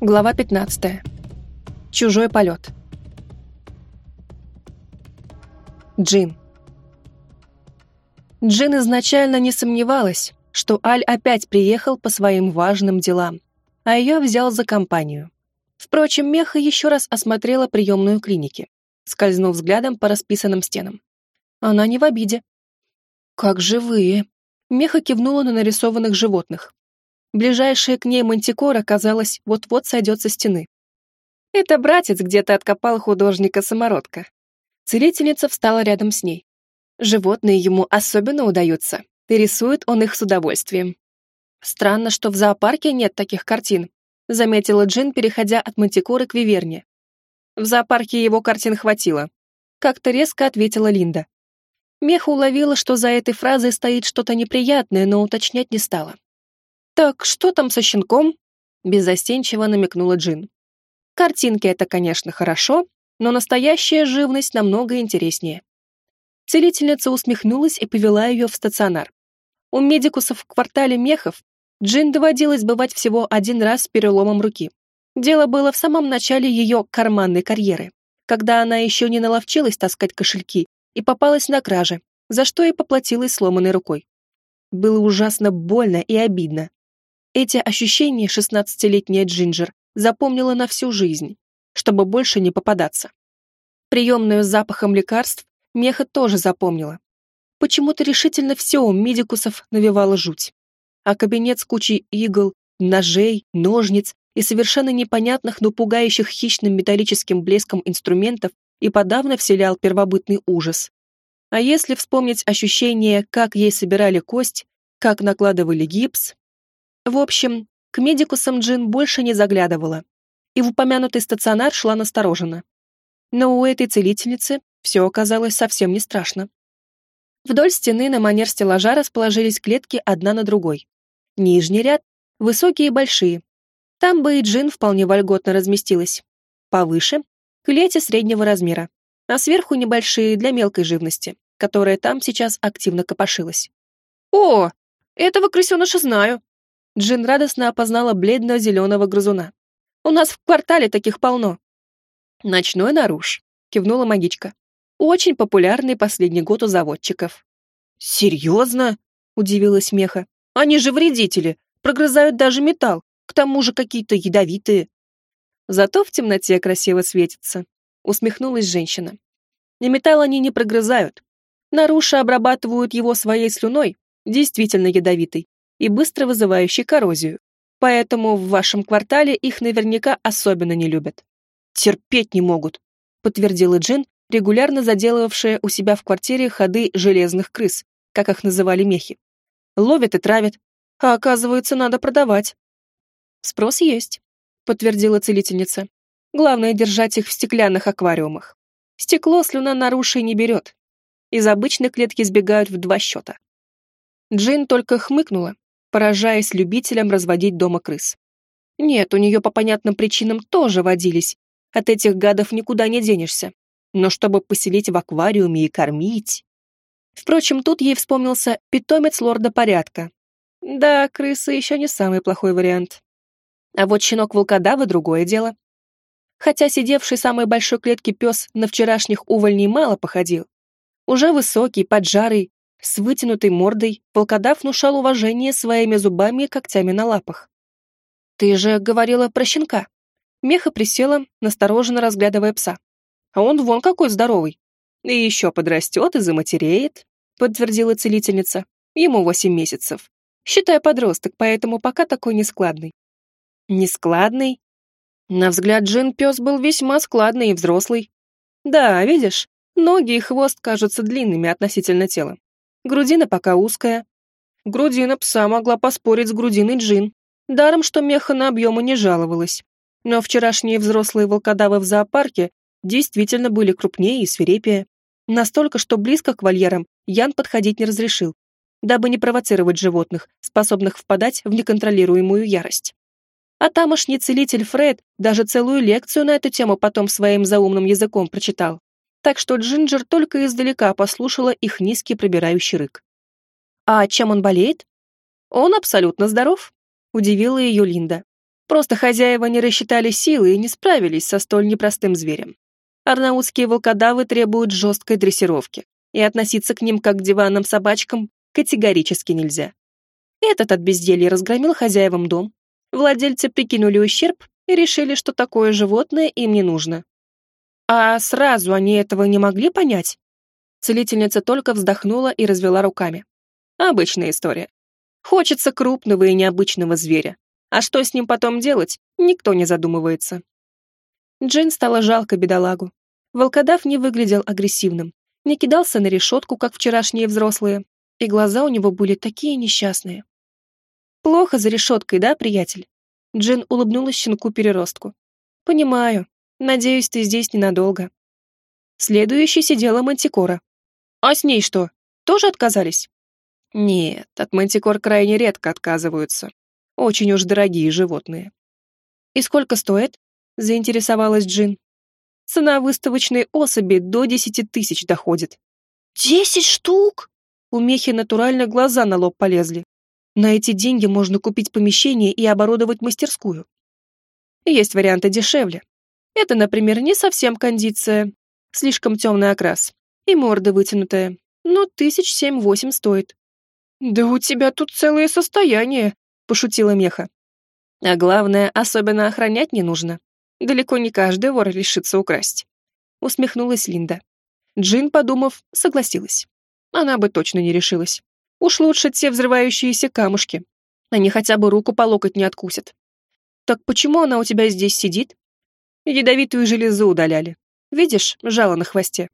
Глава 15. Чужой полет. Джин. Джин изначально не сомневалась, что Аль опять приехал по своим важным делам, а ее взял за компанию. Впрочем, Меха еще раз осмотрела приемную клиники, скользнув взглядом по расписанным стенам. Она не в обиде. «Как живые!» Меха кивнула на нарисованных животных, Ближайшая к ней мантикора, казалось, вот-вот сойдет со стены. Это братец где-то откопал художника-самородка. Целительница встала рядом с ней. Животные ему особенно удаются, рисует он их с удовольствием. Странно, что в зоопарке нет таких картин, заметила Джин, переходя от мантикоры к виверне. В зоопарке его картин хватило. Как-то резко ответила Линда. Меха уловила, что за этой фразой стоит что-то неприятное, но уточнять не стала. «Так что там со щенком?» — беззастенчиво намекнула Джин. «Картинки — это, конечно, хорошо, но настоящая живность намного интереснее». Целительница усмехнулась и повела ее в стационар. У медикусов в квартале мехов Джин доводилось бывать всего один раз с переломом руки. Дело было в самом начале ее карманной карьеры, когда она еще не наловчилась таскать кошельки и попалась на краже, за что и поплатилась сломанной рукой. Было ужасно больно и обидно, эти ощущения шестнадцатилетняя Джинджер запомнила на всю жизнь, чтобы больше не попадаться. Приемную с запахом лекарств Меха тоже запомнила. Почему-то решительно все у медикусов навевало жуть. А кабинет с кучей игл, ножей, ножниц и совершенно непонятных, но пугающих хищным металлическим блеском инструментов и подавно вселял первобытный ужас. А если вспомнить ощущение, как ей собирали кость, как накладывали гипс, в общем, к медикусам Джин больше не заглядывала, и в упомянутый стационар шла настороженно. Но у этой целительницы все оказалось совсем не страшно. Вдоль стены на манер стеллажа расположились клетки одна на другой. Нижний ряд — высокие и большие. Там бы и Джин вполне вольготно разместилась. Повыше — клети среднего размера, а сверху небольшие для мелкой живности, которая там сейчас активно копошилась. «О, этого крысеныша знаю!» Джин радостно опознала бледно-зеленого грызуна. «У нас в квартале таких полно». «Ночной наруш», — кивнула магичка. «Очень популярный последний год у заводчиков». «Серьезно?» — удивилась Меха. «Они же вредители, прогрызают даже металл, к тому же какие-то ядовитые». «Зато в темноте красиво светится», — усмехнулась женщина. «И металл они не прогрызают. Наруши обрабатывают его своей слюной, действительно ядовитой, и быстро вызывающий коррозию. Поэтому в вашем квартале их наверняка особенно не любят. Терпеть не могут, подтвердила Джин, регулярно заделывавшая у себя в квартире ходы железных крыс, как их называли мехи. Ловят и травят, а оказывается, надо продавать. Спрос есть, подтвердила целительница. Главное держать их в стеклянных аквариумах. Стекло слюна наруши не берет. Из обычной клетки сбегают в два счета. Джин только хмыкнула поражаясь любителям разводить дома крыс. Нет, у нее по понятным причинам тоже водились. От этих гадов никуда не денешься. Но чтобы поселить в аквариуме и кормить... Впрочем, тут ей вспомнился питомец лорда порядка. Да, крысы еще не самый плохой вариант. А вот щенок-волкодава — другое дело. Хотя сидевший в самой большой клетке пес на вчерашних увольней мало походил. Уже высокий, поджарый, с вытянутой мордой волкодав внушал уважение своими зубами и когтями на лапах. «Ты же говорила про щенка». Меха присела, настороженно разглядывая пса. «А он вон какой здоровый. И еще подрастет и заматереет», подтвердила целительница. «Ему восемь месяцев. Считай подросток, поэтому пока такой нескладный». «Нескладный?» На взгляд Джин пес был весьма складный и взрослый. Да, видишь, ноги и хвост кажутся длинными относительно тела. Грудина пока узкая. Грудина пса могла поспорить с грудиной джин. Даром, что меха на объемы не жаловалась. Но вчерашние взрослые волкодавы в зоопарке действительно были крупнее и свирепее. Настолько, что близко к вольерам Ян подходить не разрешил, дабы не провоцировать животных, способных впадать в неконтролируемую ярость. А тамошний целитель Фред даже целую лекцию на эту тему потом своим заумным языком прочитал так что Джинджер только издалека послушала их низкий пробирающий рык. «А чем он болеет?» «Он абсолютно здоров», — удивила ее Линда. Просто хозяева не рассчитали силы и не справились со столь непростым зверем. Арнаутские волкодавы требуют жесткой дрессировки, и относиться к ним как к диванным собачкам категорически нельзя. Этот от безделья разгромил хозяевам дом. Владельцы прикинули ущерб и решили, что такое животное им не нужно. А сразу они этого не могли понять? Целительница только вздохнула и развела руками. Обычная история. Хочется крупного и необычного зверя. А что с ним потом делать, никто не задумывается. Джин стало жалко бедолагу. Волкодав не выглядел агрессивным, не кидался на решетку, как вчерашние взрослые, и глаза у него были такие несчастные. «Плохо за решеткой, да, приятель?» Джин улыбнулась щенку-переростку. «Понимаю. Надеюсь, ты здесь ненадолго». Следующей сидела Мантикора. «А с ней что? Тоже отказались?» «Нет, от Мантикор крайне редко отказываются. Очень уж дорогие животные». «И сколько стоит?» — заинтересовалась Джин. «Цена выставочной особи до десяти тысяч доходит». «Десять штук?» У Мехи натурально глаза на лоб полезли. На эти деньги можно купить помещение и оборудовать мастерскую. Есть варианты дешевле. Это, например, не совсем кондиция, слишком темный окрас, и морда вытянутая, но тысяч семь-восемь стоит. «Да у тебя тут целое состояние», — пошутила Меха. «А главное, особенно охранять не нужно. Далеко не каждый вор решится украсть. Усмехнулась Линда. Джин, подумав, согласилась. Она бы точно не решилась. Уж лучше те взрывающиеся камушки. Они хотя бы руку по локоть не откусят. Так почему она у тебя здесь сидит? Ядовитую железу удаляли. Видишь, жало на хвосте.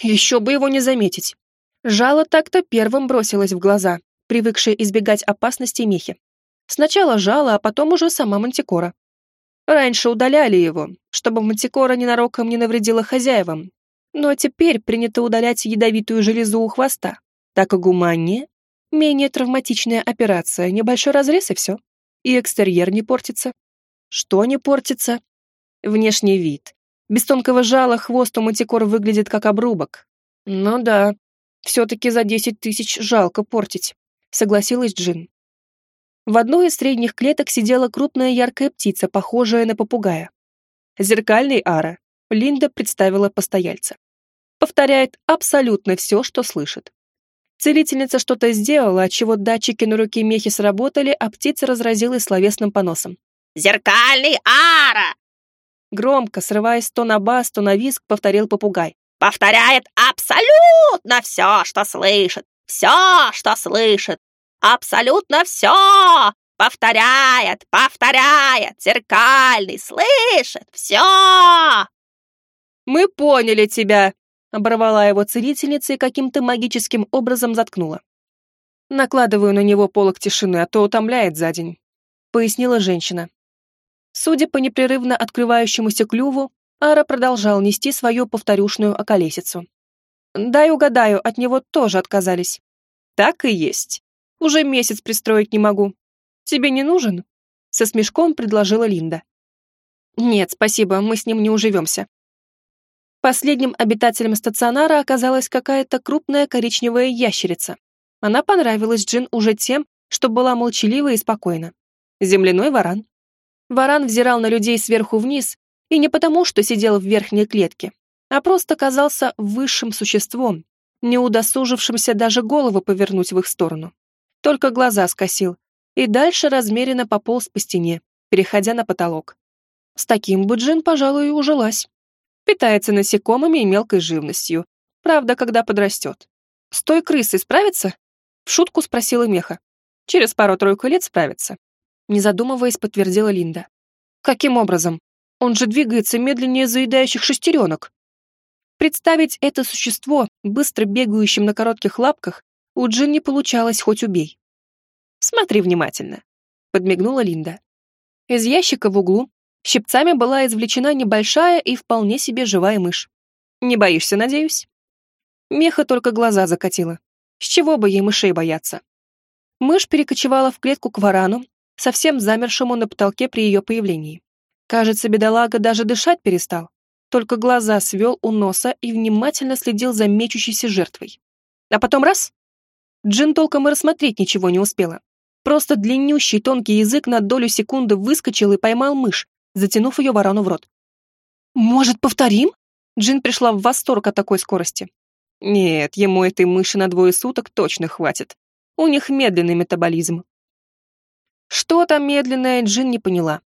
Еще бы его не заметить. Жало так-то первым бросилось в глаза, привыкшее избегать опасности мехи. Сначала жало, а потом уже сама мантикора. Раньше удаляли его, чтобы мантикора ненароком не навредила хозяевам. Но теперь принято удалять ядовитую железу у хвоста. Так и гуманнее. Менее травматичная операция, небольшой разрез и все. И экстерьер не портится. Что не портится? Внешний вид. Без тонкого жала хвост у мантикор выглядит как обрубок. Ну да, все-таки за десять тысяч жалко портить, согласилась Джин. В одной из средних клеток сидела крупная яркая птица, похожая на попугая. Зеркальный ара. Линда представила постояльца. Повторяет абсолютно все, что слышит. Целительница что-то сделала, отчего датчики на руке Мехи сработали, а птица разразилась словесным поносом. «Зеркальный ара!» Громко, срываясь то на бас, то на виск, повторил попугай. «Повторяет абсолютно все, что слышит! Все, что слышит! Абсолютно все! Повторяет, повторяет, зеркальный, слышит, все!» «Мы поняли тебя!» Оборвала его целительница и каким-то магическим образом заткнула. «Накладываю на него полок тишины, а то утомляет за день», — пояснила женщина. Судя по непрерывно открывающемуся клюву, Ара продолжал нести свою повторюшную околесицу. «Дай угадаю, от него тоже отказались». «Так и есть. Уже месяц пристроить не могу. Тебе не нужен?» Со смешком предложила Линда. «Нет, спасибо, мы с ним не уживемся». Последним обитателем стационара оказалась какая-то крупная коричневая ящерица. Она понравилась Джин уже тем, что была молчалива и спокойна. Земляной варан. Варан взирал на людей сверху вниз, и не потому, что сидел в верхней клетке, а просто казался высшим существом, не удосужившимся даже голову повернуть в их сторону только глаза скосил, и дальше размеренно пополз по стене, переходя на потолок. С таким бы Джин, пожалуй, и ужилась. Питается насекомыми и мелкой живностью. Правда, когда подрастет. С той крысой справится? В шутку спросила Меха. Через пару-тройку лет справится. Не задумываясь, подтвердила Линда. Каким образом? Он же двигается медленнее заедающих шестеренок. Представить это существо, быстро бегающим на коротких лапках, у Джин не получалось хоть убей. «Смотри внимательно», — подмигнула Линда. Из ящика в углу щипцами была извлечена небольшая и вполне себе живая мышь. «Не боишься, надеюсь?» Меха только глаза закатила. С чего бы ей мышей бояться? Мышь перекочевала в клетку к варану, совсем замершему на потолке при ее появлении. Кажется, бедолага даже дышать перестал, только глаза свел у носа и внимательно следил за мечущейся жертвой. А потом раз Джин толком и рассмотреть ничего не успела. Просто длиннющий тонкий язык на долю секунды выскочил и поймал мышь, затянув ее ворону в рот. «Может, повторим?» Джин пришла в восторг от такой скорости. Нет, ему этой мыши на двое суток точно хватит. У них медленный метаболизм. Что там медленное, Джин не поняла.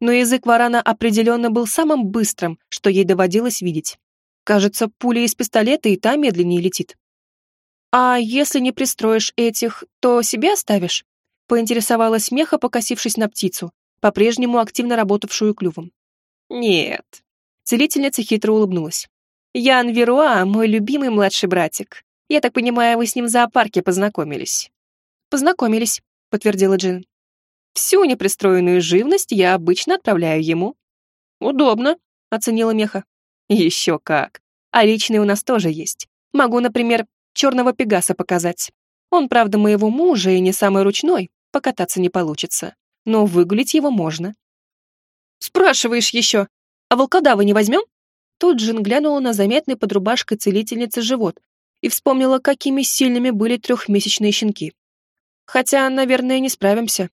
Но язык варана определенно был самым быстрым, что ей доводилось видеть. Кажется, пуля из пистолета и та медленнее летит. «А если не пристроишь этих, то себе оставишь?» поинтересовалась Меха, покосившись на птицу, по-прежнему активно работавшую клювом. «Нет». Целительница хитро улыбнулась. «Ян Веруа, мой любимый младший братик. Я так понимаю, вы с ним в зоопарке познакомились?» «Познакомились», — подтвердила Джин. «Всю непристроенную живность я обычно отправляю ему». «Удобно», — оценила Меха. «Еще как. А личный у нас тоже есть. Могу, например, черного пегаса показать. Он, правда, моего мужа и не самый ручной, покататься не получится. Но выгулить его можно. «Спрашиваешь еще, а волкодава не возьмем?» Тут Джин глянула на заметный под рубашкой целительницы живот и вспомнила, какими сильными были трехмесячные щенки. «Хотя, наверное, не справимся».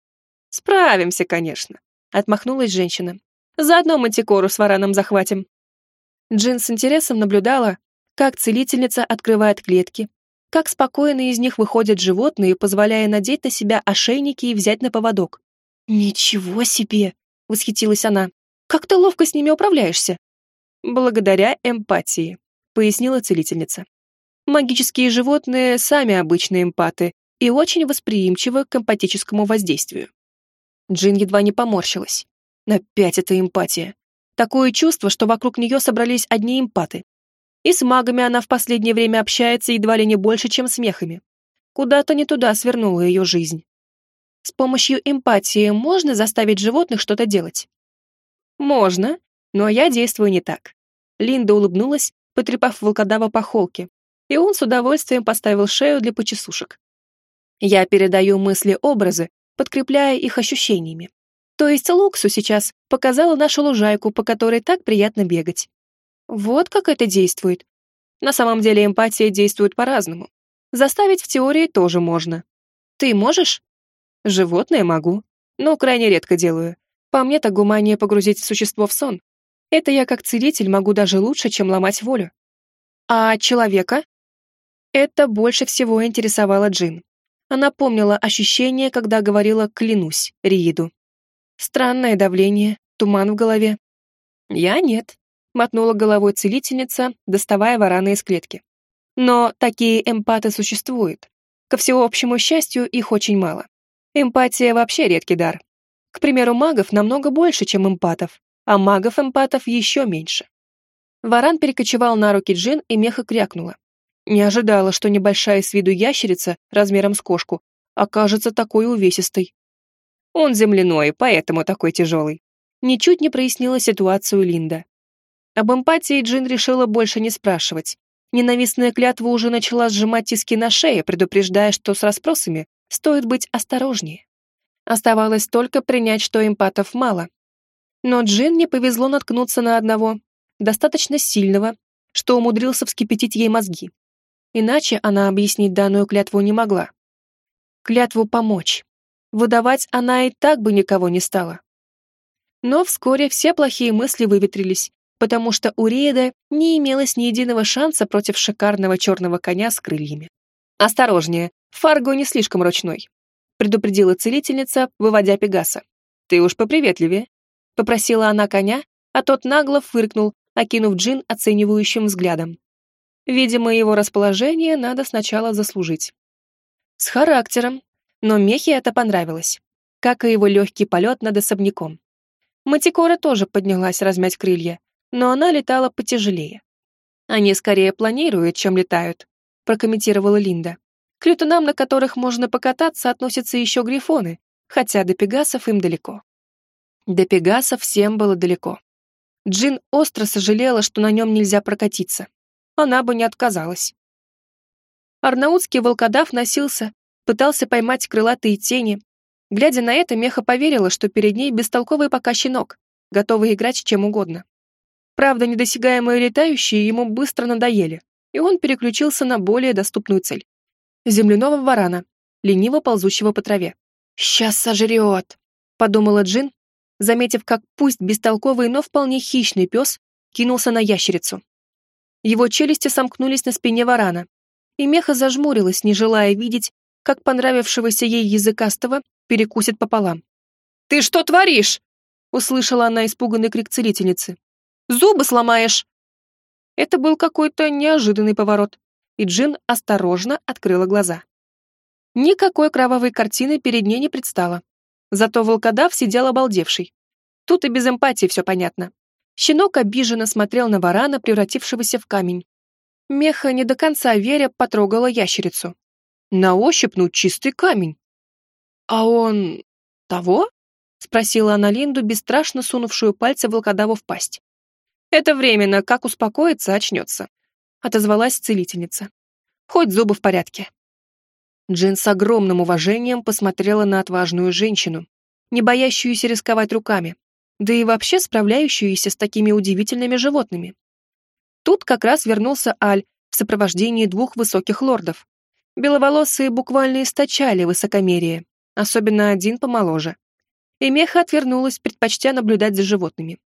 «Справимся, конечно», — отмахнулась женщина. «Заодно мантикору с вараном захватим». Джин с интересом наблюдала, как целительница открывает клетки, как спокойно из них выходят животные, позволяя надеть на себя ошейники и взять на поводок. «Ничего себе!» — восхитилась она. «Как ты ловко с ними управляешься?» «Благодаря эмпатии», — пояснила целительница. «Магические животные сами обычные эмпаты и очень восприимчивы к эмпатическому воздействию». Джин едва не поморщилась. Опять эта эмпатия. Такое чувство, что вокруг нее собрались одни эмпаты. И с магами она в последнее время общается едва ли не больше, чем с мехами. Куда-то не туда свернула ее жизнь. С помощью эмпатии можно заставить животных что-то делать? Можно, но я действую не так. Линда улыбнулась, потрепав волкодава по холке, и он с удовольствием поставил шею для почесушек. Я передаю мысли-образы, подкрепляя их ощущениями. То есть Луксу сейчас показала нашу лужайку, по которой так приятно бегать. Вот как это действует. На самом деле эмпатия действует по-разному. Заставить в теории тоже можно. Ты можешь? Животное могу, но крайне редко делаю. По мне так гуманнее погрузить существо в сон. Это я как целитель могу даже лучше, чем ломать волю. А человека? Это больше всего интересовало Джин. Она помнила ощущение, когда говорила «клянусь» Рииду. Странное давление, туман в голове. Я нет мотнула головой целительница, доставая варана из клетки. Но такие эмпаты существуют. Ко всеобщему счастью, их очень мало. Эмпатия вообще редкий дар. К примеру, магов намного больше, чем эмпатов, а магов-эмпатов еще меньше. Варан перекочевал на руки Джин и меха крякнула. Не ожидала, что небольшая с виду ящерица, размером с кошку, окажется такой увесистой. Он земляной, поэтому такой тяжелый. Ничуть не прояснила ситуацию Линда. Об эмпатии Джин решила больше не спрашивать. Ненавистная клятва уже начала сжимать тиски на шее, предупреждая, что с расспросами стоит быть осторожнее. Оставалось только принять, что эмпатов мало. Но Джин не повезло наткнуться на одного, достаточно сильного, что умудрился вскипятить ей мозги. Иначе она объяснить данную клятву не могла. Клятву помочь. Выдавать она и так бы никого не стала. Но вскоре все плохие мысли выветрились, потому что у Риеда не имелось ни единого шанса против шикарного черного коня с крыльями. «Осторожнее, Фарго не слишком ручной», — предупредила целительница, выводя Пегаса. «Ты уж поприветливее», — попросила она коня, а тот нагло фыркнул, окинув Джин оценивающим взглядом. Видимо, его расположение надо сначала заслужить. С характером, но Мехе это понравилось, как и его легкий полет над особняком. Матикора тоже поднялась размять крылья, но она летала потяжелее. Они скорее планируют, чем летают, прокомментировала Линда. К летунам, на которых можно покататься, относятся еще грифоны, хотя до пегасов им далеко. До пегасов всем было далеко. Джин остро сожалела, что на нем нельзя прокатиться. Она бы не отказалась. Арнаутский волкодав носился, пытался поймать крылатые тени. Глядя на это, Меха поверила, что перед ней бестолковый пока щенок, готовый играть чем угодно. Правда, недосягаемые летающие ему быстро надоели, и он переключился на более доступную цель — земляного варана, лениво ползущего по траве. «Сейчас сожрет», — подумала Джин, заметив, как пусть бестолковый, но вполне хищный пес кинулся на ящерицу. Его челюсти сомкнулись на спине варана, и меха зажмурилась, не желая видеть, как понравившегося ей языкастого перекусит пополам. «Ты что творишь?» — услышала она испуганный крик целительницы. «Зубы сломаешь!» Это был какой-то неожиданный поворот, и Джин осторожно открыла глаза. Никакой кровавой картины перед ней не предстало. Зато волкодав сидел обалдевший. Тут и без эмпатии все понятно. Щенок обиженно смотрел на варана, превратившегося в камень. Меха, не до конца веря, потрогала ящерицу. На ощупь, ну, чистый камень. «А он... того?» — спросила она Линду, бесстрашно сунувшую пальцы волкодаву в пасть. «Это временно, как успокоится, очнется», — отозвалась целительница. «Хоть зубы в порядке». Джин с огромным уважением посмотрела на отважную женщину, не боящуюся рисковать руками, да и вообще справляющуюся с такими удивительными животными. Тут как раз вернулся Аль в сопровождении двух высоких лордов. Беловолосые буквально источали высокомерие, особенно один помоложе. И Меха отвернулась, предпочтя наблюдать за животными.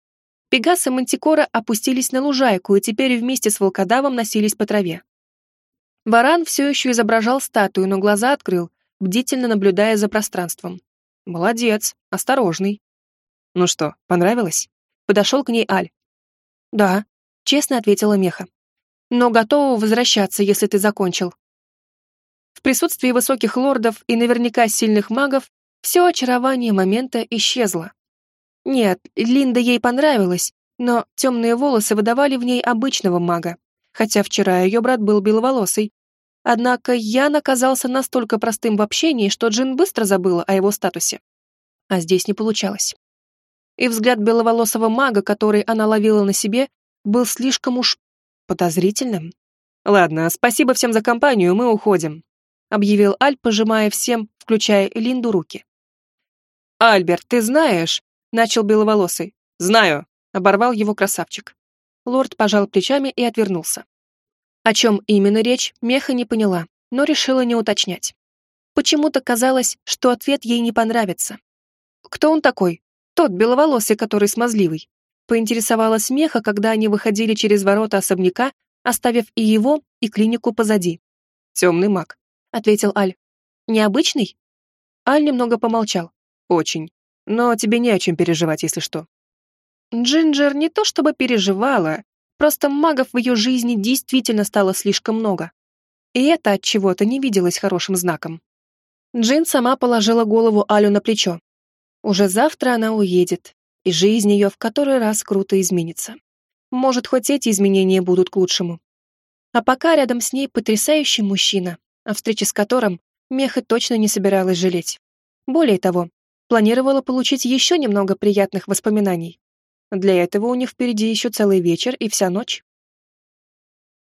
Пегас и Мантикора опустились на лужайку и теперь вместе с волкодавом носились по траве. Варан все еще изображал статую, но глаза открыл, бдительно наблюдая за пространством. Молодец, осторожный. Ну что, понравилось? Подошел к ней Аль. Да, честно ответила Меха. Но готова возвращаться, если ты закончил. В присутствии высоких лордов и наверняка сильных магов все очарование момента исчезло. Нет, Линда ей понравилась, но темные волосы выдавали в ней обычного мага, хотя вчера ее брат был беловолосый. Однако Ян оказался настолько простым в общении, что Джин быстро забыла о его статусе. А здесь не получалось. И взгляд беловолосого мага, который она ловила на себе, был слишком уж подозрительным. «Ладно, спасибо всем за компанию, мы уходим», объявил Аль, пожимая всем, включая Линду, руки. «Альберт, ты знаешь?» — начал беловолосый. «Знаю», — оборвал его красавчик. Лорд пожал плечами и отвернулся. О чем именно речь, Меха не поняла, но решила не уточнять. Почему-то казалось, что ответ ей не понравится. «Кто он такой? Тот беловолосый, который смазливый?» Поинтересовалась Меха, когда они выходили через ворота особняка, оставив и его, и клинику позади. «Темный маг», — ответил Аль. «Необычный?» Аль немного помолчал. «Очень. Но тебе не о чем переживать, если что». Джинджер не то чтобы переживала, просто магов в ее жизни действительно стало слишком много. И это от чего-то не виделось хорошим знаком. Джин сама положила голову Алю на плечо. Уже завтра она уедет, и жизнь ее в который раз круто изменится. Может, хоть эти изменения будут к лучшему. А пока рядом с ней потрясающий мужчина, о встрече с которым Меха точно не собиралась жалеть. Более того, планировала получить еще немного приятных воспоминаний. Для этого у них впереди еще целый вечер и вся ночь.